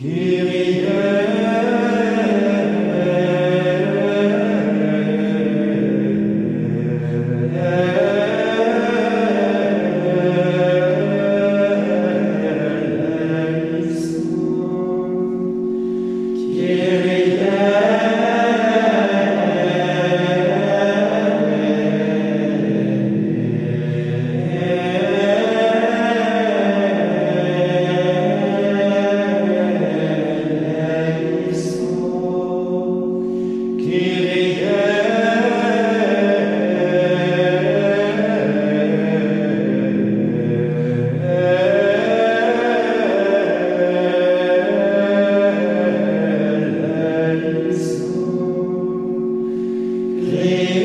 Kyrie Amen.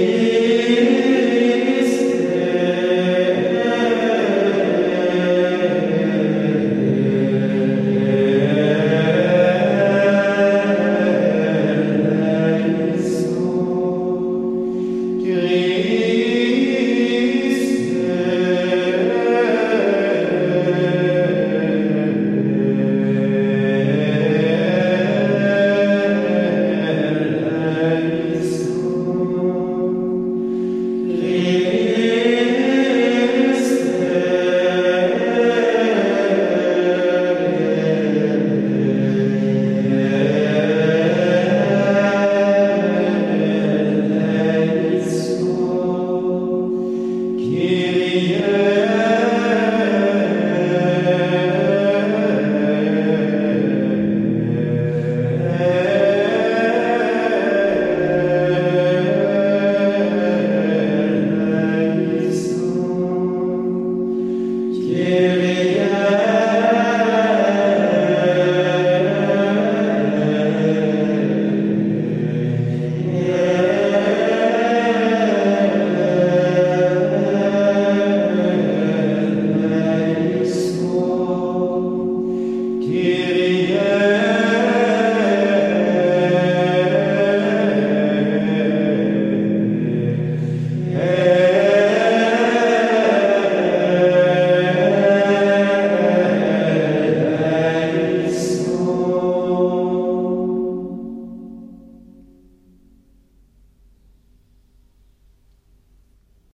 Kyrie.